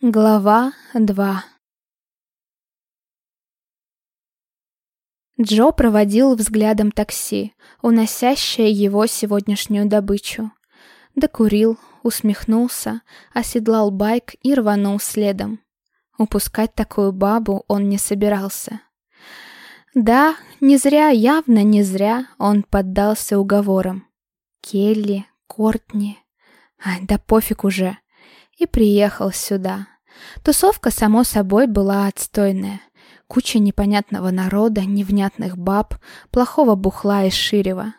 Глава 2 Джо проводил взглядом такси, уносящее его сегодняшнюю добычу. Докурил, усмехнулся, оседлал байк и рванул следом. Упускать такую бабу он не собирался. Да, не зря, явно не зря он поддался уговорам. Келли, Кортни... Ай, да пофиг уже и приехал сюда. Тусовка, само собой, была отстойная. Куча непонятного народа, невнятных баб, плохого бухла и ширева.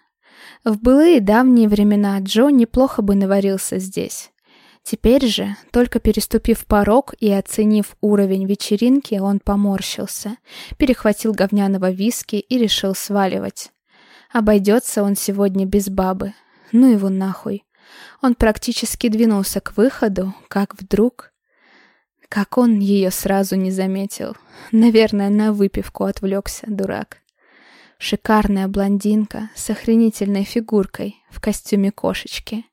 В былые давние времена Джо неплохо бы наварился здесь. Теперь же, только переступив порог и оценив уровень вечеринки, он поморщился, перехватил говняного виски и решил сваливать. Обойдется он сегодня без бабы. Ну его нахуй. Он практически двинулся к выходу, как вдруг... Как он ее сразу не заметил. Наверное, на выпивку отвлекся, дурак. Шикарная блондинка с охренительной фигуркой в костюме кошечки.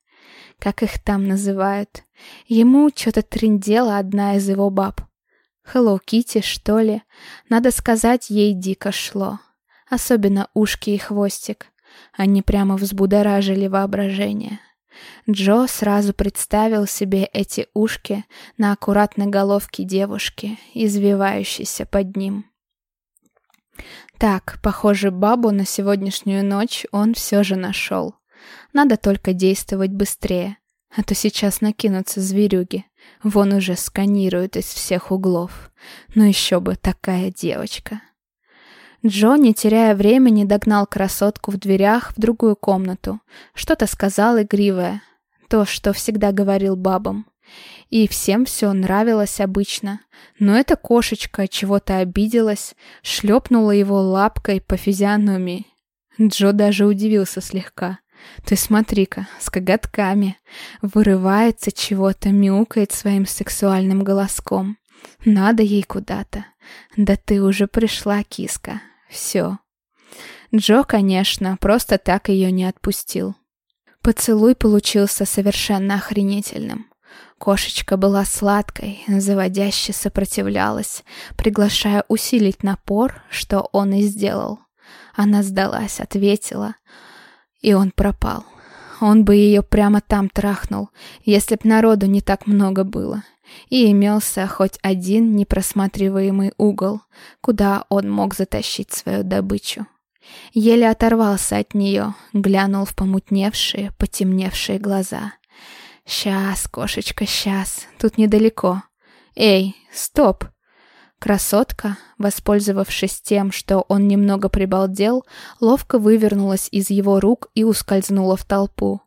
Как их там называют. Ему что-то трындела одна из его баб. Hello Kitty, что ли? Надо сказать, ей дико шло. Особенно ушки и хвостик. Они прямо взбудоражили воображение. Джо сразу представил себе эти ушки на аккуратной головке девушки, извивающейся под ним. Так, похоже, бабу на сегодняшнюю ночь он все же нашел. Надо только действовать быстрее, а то сейчас накинутся зверюги. Вон уже сканируют из всех углов. Ну еще бы такая девочка. Джо, не теряя времени, догнал красотку в дверях в другую комнату. Что-то сказал игривое. То, что всегда говорил бабам. И всем все нравилось обычно. Но эта кошечка чего-то обиделась, шлепнула его лапкой по физиономии. Джо даже удивился слегка. Ты смотри-ка, с коготками. Вырывается чего-то, мяукает своим сексуальным голоском. Надо ей куда-то. Да ты уже пришла, киска. Все. Джо, конечно, просто так ее не отпустил. Поцелуй получился совершенно охренительным. Кошечка была сладкой, заводяще сопротивлялась, приглашая усилить напор, что он и сделал. Она сдалась, ответила, и он пропал. Он бы ее прямо там трахнул, если б народу не так много было и имелся хоть один непросматриваемый угол, куда он мог затащить свою добычу. Еле оторвался от нее, глянул в помутневшие, потемневшие глаза. «Сейчас, кошечка, сейчас, тут недалеко. Эй, стоп!» Красотка, воспользовавшись тем, что он немного прибалдел, ловко вывернулась из его рук и ускользнула в толпу.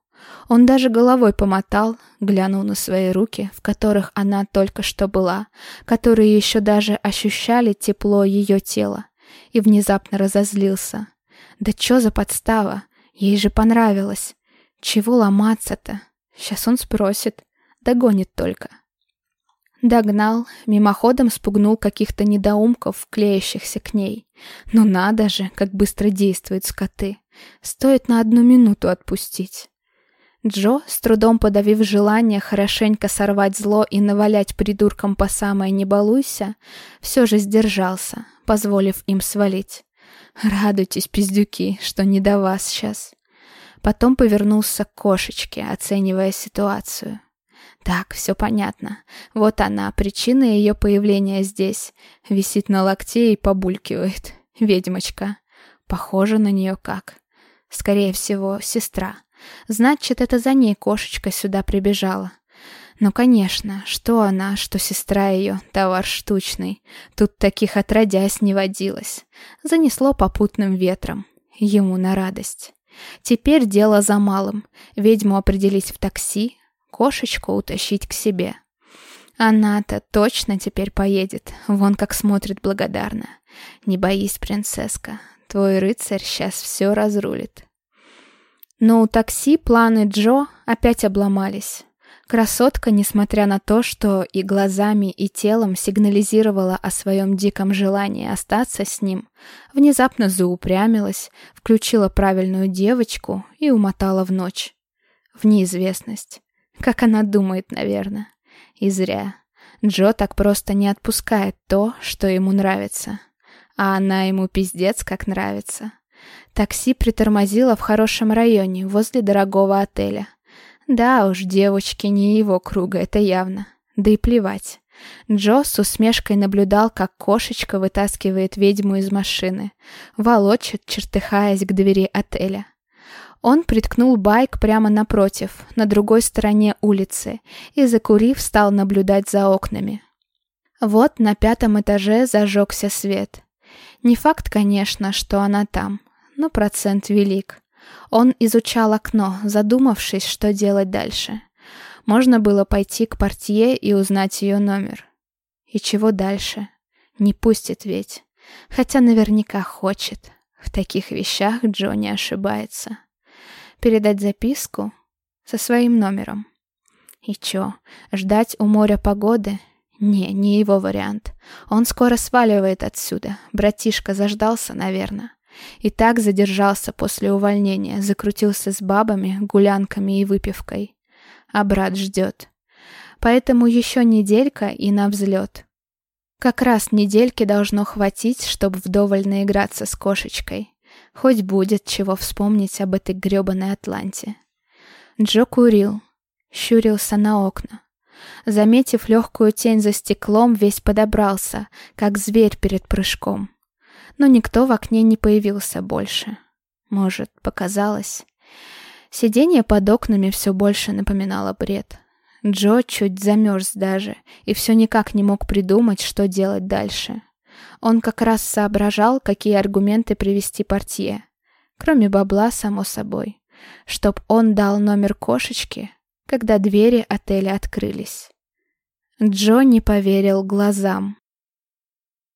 Он даже головой помотал, глянул на свои руки, в которых она только что была, которые еще даже ощущали тепло ее тела, и внезапно разозлился. Да чё за подстава? Ей же понравилось. Чего ломаться-то? Сейчас он спросит. Догонит только. Догнал, мимоходом спугнул каких-то недоумков, клеящихся к ней. Ну надо же, как быстро действуют скоты. Стоит на одну минуту отпустить. Джо, с трудом подавив желание хорошенько сорвать зло и навалять придуркам по самое «не балуйся», все же сдержался, позволив им свалить. «Радуйтесь, пиздюки, что не до вас сейчас». Потом повернулся к кошечке, оценивая ситуацию. Так, все понятно. Вот она, причина ее появления здесь. Висит на локте и побулькивает. Ведьмочка. Похожа на нее как. Скорее всего, сестра. Значит, это за ней кошечка сюда прибежала. Ну, конечно, что она, что сестра ее, товар штучный. Тут таких отродясь не водилось. Занесло попутным ветром. Ему на радость. Теперь дело за малым. Ведьму определить в такси, кошечку утащить к себе. Она-то точно теперь поедет. Вон как смотрит благодарно. Не боись, принцесска. Твой рыцарь сейчас все разрулит. Но у такси планы Джо опять обломались. Красотка, несмотря на то, что и глазами, и телом сигнализировала о своем диком желании остаться с ним, внезапно заупрямилась, включила правильную девочку и умотала в ночь. В неизвестность. Как она думает, наверное. И зря. Джо так просто не отпускает то, что ему нравится. А она ему пиздец как нравится. Такси притормозило в хорошем районе, возле дорогого отеля. Да уж, девочки не его круга, это явно. Да и плевать. Джо с усмешкой наблюдал, как кошечка вытаскивает ведьму из машины, волочит, чертыхаясь к двери отеля. Он приткнул байк прямо напротив, на другой стороне улицы, и, закурив, стал наблюдать за окнами. Вот на пятом этаже зажегся свет. Не факт, конечно, что она там, но процент велик. Он изучал окно, задумавшись, что делать дальше. Можно было пойти к портье и узнать ее номер. И чего дальше? Не пустит ведь. Хотя наверняка хочет. В таких вещах Джо не ошибается. Передать записку со своим номером. И чё, ждать у моря погоды? Не, не его вариант. Он скоро сваливает отсюда. Братишка заждался, наверное. И так задержался после увольнения, закрутился с бабами, гулянками и выпивкой а брат ждет. Поэтому еще неделька и на взлет. Как раз недельки должно хватить, чтобы вдоволь наиграться с кошечкой. Хоть будет чего вспомнить об этой грёбаной Атланте. Джо курил, щурился на окна. Заметив легкую тень за стеклом, весь подобрался, как зверь перед прыжком. Но никто в окне не появился больше. Может, показалось. Сидение под окнами все больше напоминало бред. Джо чуть замерз даже и все никак не мог придумать, что делать дальше. Он как раз соображал, какие аргументы привести портье. Кроме бабла, само собой. Чтоб он дал номер кошечки, когда двери отеля открылись. Джо не поверил глазам.